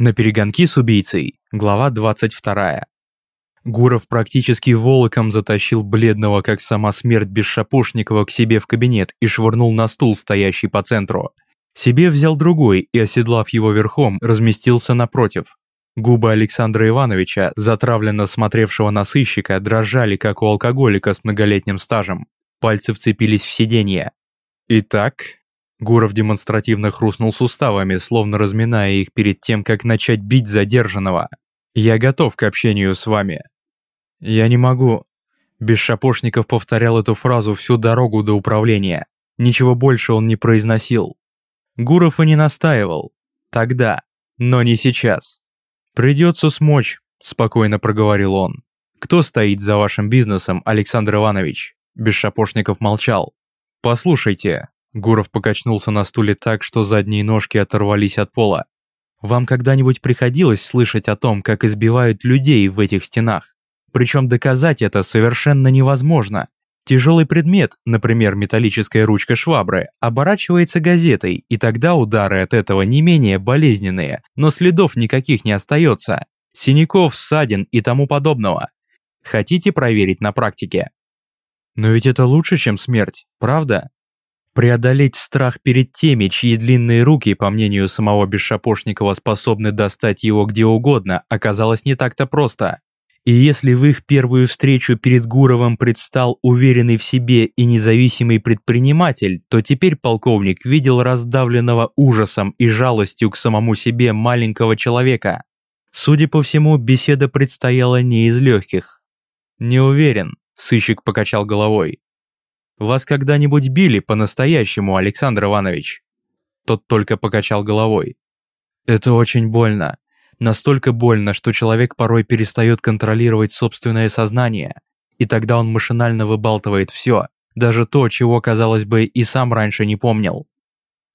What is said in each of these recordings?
На перегонки с убийцей. Глава 22. Гуров практически волоком затащил бледного, как сама смерть Бесшапошникова, к себе в кабинет и швырнул на стул, стоящий по центру. Себе взял другой и, оседлав его верхом, разместился напротив. Губы Александра Ивановича, затравленно смотревшего на сыщика, дрожали, как у алкоголика с многолетним стажем. Пальцы вцепились в сиденье. «Итак, Гуров демонстративно хрустнул суставами, словно разминая их перед тем, как начать бить задержанного. «Я готов к общению с вами». «Я не могу». Бесшапошников повторял эту фразу всю дорогу до управления. Ничего больше он не произносил. Гуров и не настаивал. Тогда, но не сейчас. «Придется смочь», – спокойно проговорил он. «Кто стоит за вашим бизнесом, Александр Иванович?» Бесшапошников молчал. «Послушайте, Гуров покачнулся на стуле так, что задние ножки оторвались от пола. «Вам когда-нибудь приходилось слышать о том, как избивают людей в этих стенах? Причем доказать это совершенно невозможно. Тяжелый предмет, например, металлическая ручка швабры, оборачивается газетой, и тогда удары от этого не менее болезненные, но следов никаких не остается. Синяков, ссадин и тому подобного. Хотите проверить на практике? Но ведь это лучше, чем смерть, правда? Преодолеть страх перед теми, чьи длинные руки, по мнению самого Бесшапошникова, способны достать его где угодно, оказалось не так-то просто. И если в их первую встречу перед Гуровым предстал уверенный в себе и независимый предприниматель, то теперь полковник видел раздавленного ужасом и жалостью к самому себе маленького человека. Судя по всему, беседа предстояла не из легких. «Не уверен», – сыщик покачал головой. Вас когда-нибудь били по-настоящему, Александр Иванович?» Тот только покачал головой. «Это очень больно. Настолько больно, что человек порой перестает контролировать собственное сознание, и тогда он машинально выбалтывает все, даже то, чего, казалось бы, и сам раньше не помнил».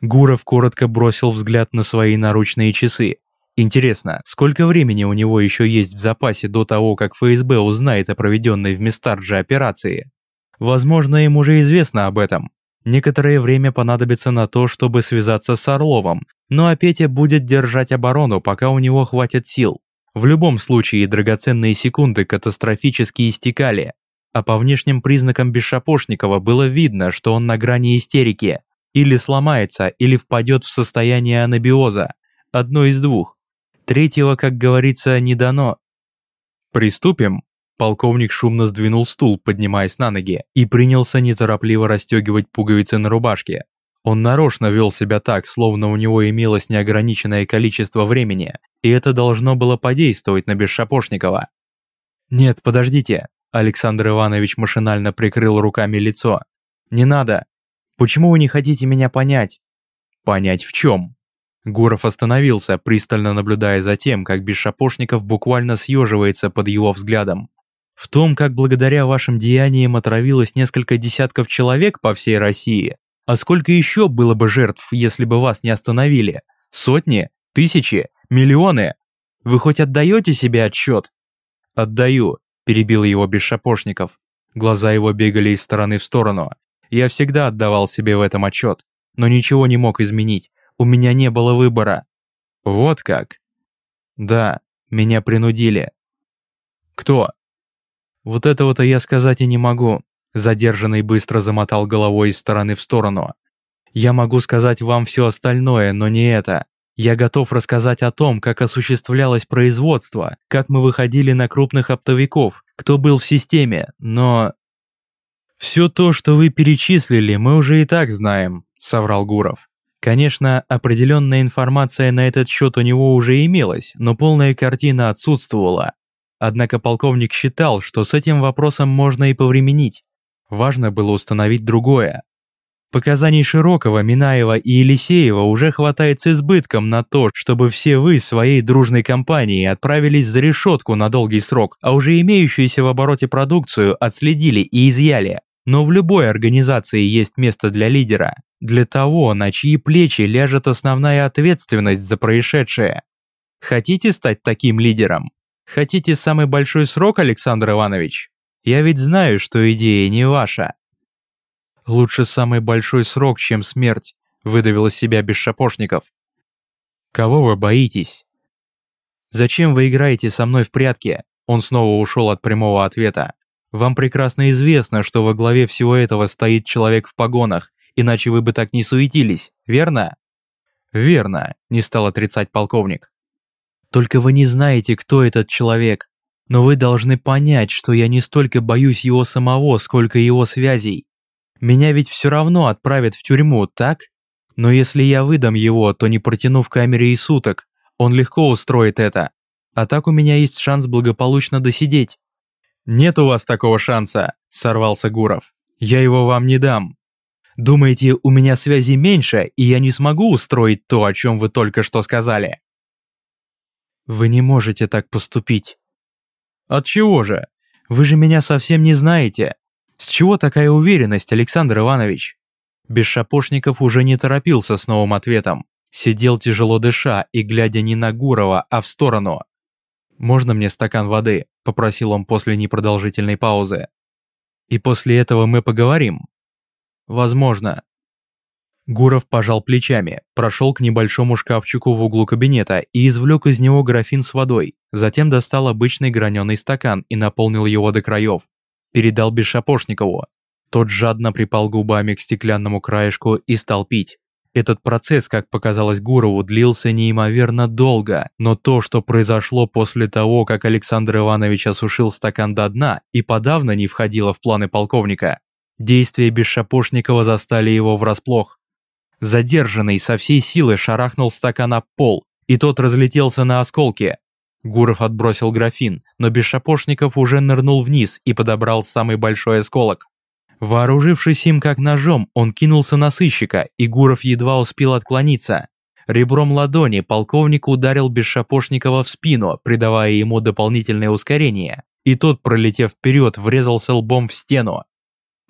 Гуров коротко бросил взгляд на свои наручные часы. Интересно, сколько времени у него еще есть в запасе до того, как ФСБ узнает о проведенной в Местардже операции? Возможно, им уже известно об этом. Некоторое время понадобится на то, чтобы связаться с Орловым, ну а Петя будет держать оборону, пока у него хватит сил. В любом случае, драгоценные секунды катастрофически истекали, а по внешним признакам Бесшапошникова было видно, что он на грани истерики. Или сломается, или впадет в состояние анабиоза. Одно из двух. Третьего, как говорится, не дано. «Приступим?» Полковник шумно сдвинул стул, поднимаясь на ноги, и принялся неторопливо расстегивать пуговицы на рубашке. Он нарочно вел себя так, словно у него имелось неограниченное количество времени, и это должно было подействовать на Бесшапошникова. «Нет, подождите», Александр Иванович машинально прикрыл руками лицо. «Не надо. Почему вы не хотите меня понять?» «Понять в чем?» Гуров остановился, пристально наблюдая за тем, как Бесшапошников буквально съеживается под его взглядом. В том, как благодаря вашим деяниям отравилось несколько десятков человек по всей России, а сколько еще было бы жертв, если бы вас не остановили? Сотни? Тысячи? Миллионы? Вы хоть отдаете себе отчет? Отдаю, перебил его Бесшапошников. Глаза его бегали из стороны в сторону. Я всегда отдавал себе в этом отчет, но ничего не мог изменить. У меня не было выбора. Вот как? Да, меня принудили. Кто? Вот этого-то я сказать и не могу. Задержанный быстро замотал головой из стороны в сторону. Я могу сказать вам все остальное, но не это. Я готов рассказать о том, как осуществлялось производство, как мы выходили на крупных оптовиков, кто был в системе, но... «Все то, что вы перечислили, мы уже и так знаем», — соврал Гуров. Конечно, определенная информация на этот счет у него уже имелась, но полная картина отсутствовала. Однако полковник считал, что с этим вопросом можно и повременить. Важно было установить другое. Показаний Широкого, Минаева и Елисеева уже хватает с избытком на то, чтобы все вы своей дружной компанией отправились за решетку на долгий срок, а уже имеющуюся в обороте продукцию отследили и изъяли. Но в любой организации есть место для лидера, для того, на чьи плечи ляжет основная ответственность за происшедшее. Хотите стать таким лидером? Хотите самый большой срок, Александр Иванович? Я ведь знаю, что идея не ваша. Лучше самый большой срок, чем смерть, выдавил из себя без шапошников. Кого вы боитесь? Зачем вы играете со мной в прятки? Он снова ушел от прямого ответа. Вам прекрасно известно, что во главе всего этого стоит человек в погонах, иначе вы бы так не суетились, верно? Верно, не стал отрицать полковник. Только вы не знаете, кто этот человек. Но вы должны понять, что я не столько боюсь его самого, сколько его связей. Меня ведь все равно отправят в тюрьму, так? Но если я выдам его, то не протяну в камере и суток. Он легко устроит это. А так у меня есть шанс благополучно досидеть. «Нет у вас такого шанса», – сорвался Гуров. «Я его вам не дам. Думаете, у меня связи меньше, и я не смогу устроить то, о чем вы только что сказали?» «Вы не можете так поступить». «От чего же? Вы же меня совсем не знаете. С чего такая уверенность, Александр Иванович?» Бесшапошников уже не торопился с новым ответом. Сидел тяжело дыша и глядя не на Гурова, а в сторону. «Можно мне стакан воды?» – попросил он после непродолжительной паузы. «И после этого мы поговорим?» «Возможно». Гуров пожал плечами, прошел к небольшому шкафчику в углу кабинета и извлек из него графин с водой, затем достал обычный граненый стакан и наполнил его до краев. Передал Бесшапошникову. Тот жадно припал губами к стеклянному краешку и стал пить. Этот процесс, как показалось Гурову, длился неимоверно долго, но то, что произошло после того, как Александр Иванович осушил стакан до дна и подавно не входило в планы полковника, действия Бесшапошникова застали его врасплох. Задержанный со всей силы шарахнул стакан об пол, и тот разлетелся на осколки. Гуров отбросил графин, но Бесшапошников уже нырнул вниз и подобрал самый большой осколок. Вооружившись им как ножом, он кинулся на сыщика, и Гуров едва успел отклониться. Ребром ладони полковник ударил Бесшапошникова в спину, придавая ему дополнительное ускорение, и тот, пролетев вперед, врезался лбом в стену.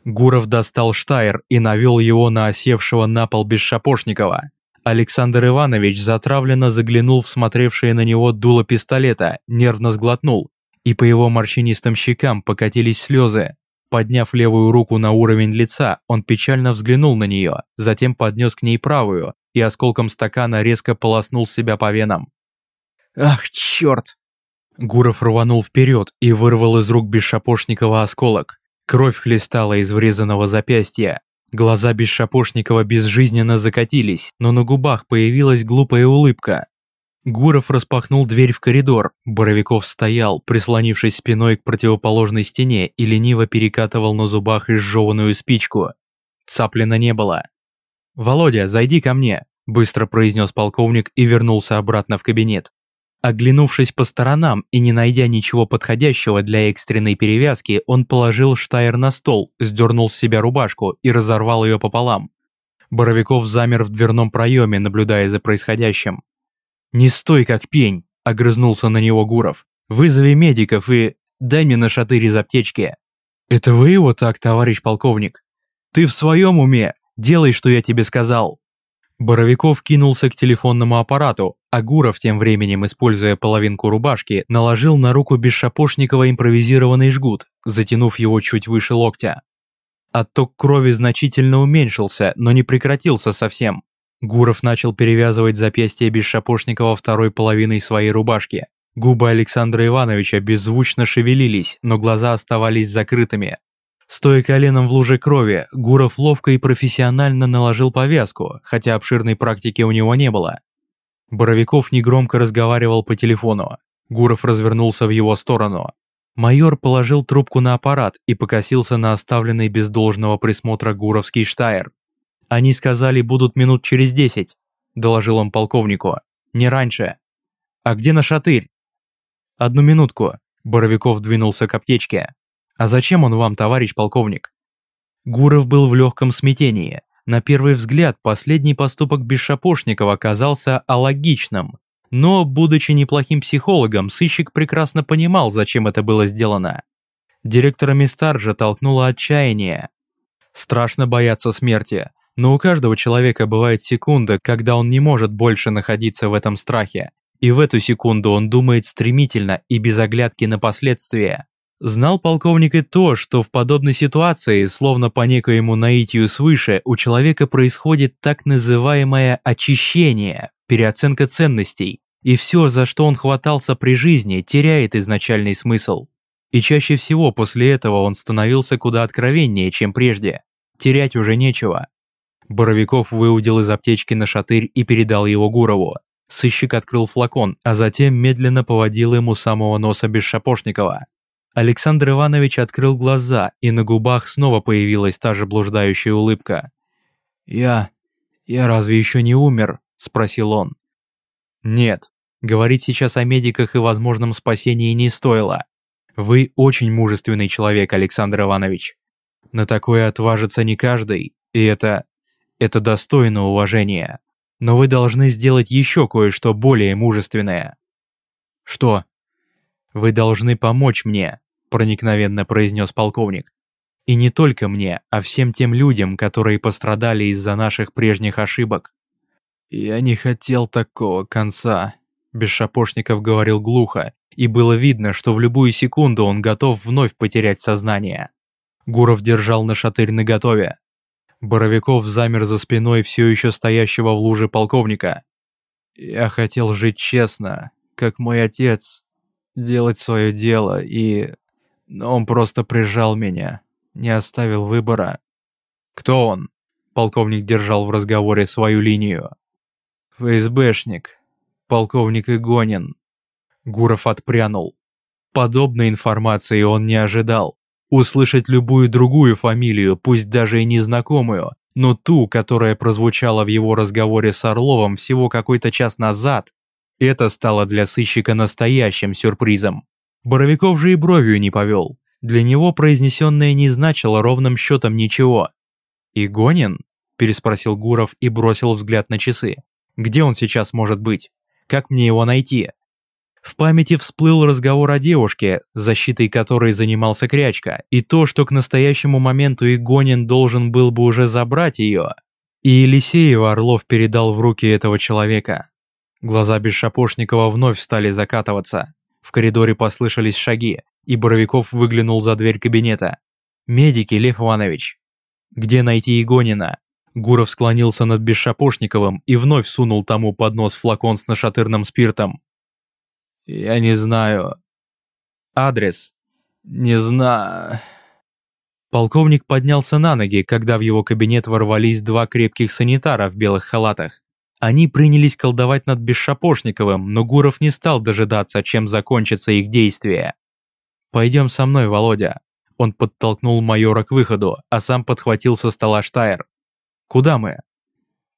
Гуров достал штайр и навел его на осевшего на пол Бесшапошникова. Александр Иванович затравленно заглянул в смотревшее на него дуло пистолета, нервно сглотнул, и по его морщинистым щекам покатились слезы. Подняв левую руку на уровень лица, он печально взглянул на нее, затем поднес к ней правую и осколком стакана резко полоснул себя по венам. «Ах, черт!» Гуров рванул вперед и вырвал из рук Бесшапошникова осколок. Кровь хлестала из врезанного запястья. Глаза Бесшапошникова безжизненно закатились, но на губах появилась глупая улыбка. Гуров распахнул дверь в коридор. Боровиков стоял, прислонившись спиной к противоположной стене и лениво перекатывал на зубах изжеванную спичку. Цаплина не было. «Володя, зайди ко мне», – быстро произнес полковник и вернулся обратно в кабинет. Оглянувшись по сторонам и не найдя ничего подходящего для экстренной перевязки, он положил штайр на стол, сдернул с себя рубашку и разорвал ее пополам. Боровиков замер в дверном проеме, наблюдая за происходящим. «Не стой как пень!» – огрызнулся на него Гуров. «Вызови медиков и дай мне на шатырь из аптечки». «Это вы его так, товарищ полковник?» «Ты в своем уме? Делай, что я тебе сказал!» Боровиков кинулся к телефонному аппарату, а Гуров тем временем, используя половинку рубашки, наложил на руку Бесшапошникова импровизированный жгут, затянув его чуть выше локтя. Отток крови значительно уменьшился, но не прекратился совсем. Гуров начал перевязывать запястье Бесшапошникова второй половиной своей рубашки. Губы Александра Ивановича беззвучно шевелились, но глаза оставались закрытыми. Стоя коленом в луже крови, Гуров ловко и профессионально наложил повязку, хотя обширной практики у него не было. Боровиков негромко разговаривал по телефону. Гуров развернулся в его сторону. Майор положил трубку на аппарат и покосился на оставленный без должного присмотра гуровский штайр. «Они сказали, будут минут через десять», – доложил он полковнику. «Не раньше». «А где наш отель?» «Одну минутку», – Боровиков двинулся к аптечке. «А зачем он вам, товарищ полковник?» Гуров был в легком смятении. На первый взгляд, последний поступок Бесшапошникова казался алогичным. Но, будучи неплохим психологом, сыщик прекрасно понимал, зачем это было сделано. Директора Мистарджа толкнуло отчаяние. Страшно бояться смерти, но у каждого человека бывает секунда, когда он не может больше находиться в этом страхе. И в эту секунду он думает стремительно и без оглядки на последствия. Знал полковник и то, что в подобной ситуации, словно по некоему наитию свыше, у человека происходит так называемое очищение, переоценка ценностей. и все, за что он хватался при жизни, теряет изначальный смысл. И чаще всего после этого он становился куда откровеннее, чем прежде. Терять уже нечего. Боровиков выудил из аптечки на шатырь и передал его Гурову. Сыщик открыл флакон, а затем медленно поводил ему самого носа Бесшапошникова. Александр Иванович открыл глаза, и на губах снова появилась та же блуждающая улыбка. «Я... я разве еще не умер?» – спросил он. «Нет, говорить сейчас о медиках и возможном спасении не стоило. Вы очень мужественный человек, Александр Иванович. На такое отважится не каждый, и это... это достойно уважения. Но вы должны сделать еще кое-что более мужественное». «Что?» «Вы должны помочь мне», – проникновенно произнес полковник. «И не только мне, а всем тем людям, которые пострадали из-за наших прежних ошибок». «Я не хотел такого конца», – Бесшапошников говорил глухо, и было видно, что в любую секунду он готов вновь потерять сознание. Гуров держал на шатырь наготове. Боровиков замер за спиной все еще стоящего в луже полковника. «Я хотел жить честно, как мой отец, делать свое дело, и... Но он просто прижал меня, не оставил выбора». «Кто он?» Полковник держал в разговоре свою линию. ФСБшник, полковник Игонин. Гуров отпрянул. Подобной информации он не ожидал. Услышать любую другую фамилию, пусть даже и незнакомую, но ту, которая прозвучала в его разговоре с Орловым всего какой-то час назад, это стало для сыщика настоящим сюрпризом. Боровиков же и бровью не повел. Для него произнесенное не значило ровным счетом ничего. «Игонин?» – переспросил Гуров и бросил взгляд на часы. Где он сейчас может быть? Как мне его найти? В памяти всплыл разговор о девушке, защитой которой занимался Крячка, и то, что к настоящему моменту Игонин должен был бы уже забрать ее. И Елисеева Орлов передал в руки этого человека. Глаза Бесшапошникова вновь стали закатываться. В коридоре послышались шаги, и Боровиков выглянул за дверь кабинета. «Медики, Лев Иванович». «Где найти Игонина?» Гуров склонился над Бесшапошниковым и вновь сунул тому под нос флакон с нашатырным спиртом. «Я не знаю. Адрес? Не знаю...» Полковник поднялся на ноги, когда в его кабинет ворвались два крепких санитара в белых халатах. Они принялись колдовать над Бесшапошниковым, но Гуров не стал дожидаться, чем закончится их действие. «Пойдем со мной, Володя». Он подтолкнул майора к выходу, а сам подхватил со стола Штайр. Куда мы?»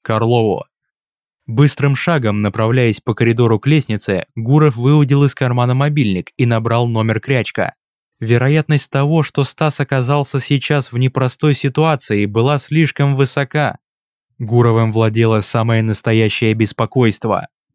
«К Орлову». Быстрым шагом, направляясь по коридору к лестнице, Гуров выудил из кармана мобильник и набрал номер Крячка. Вероятность того, что Стас оказался сейчас в непростой ситуации, была слишком высока. Гуровым владело самое настоящее беспокойство.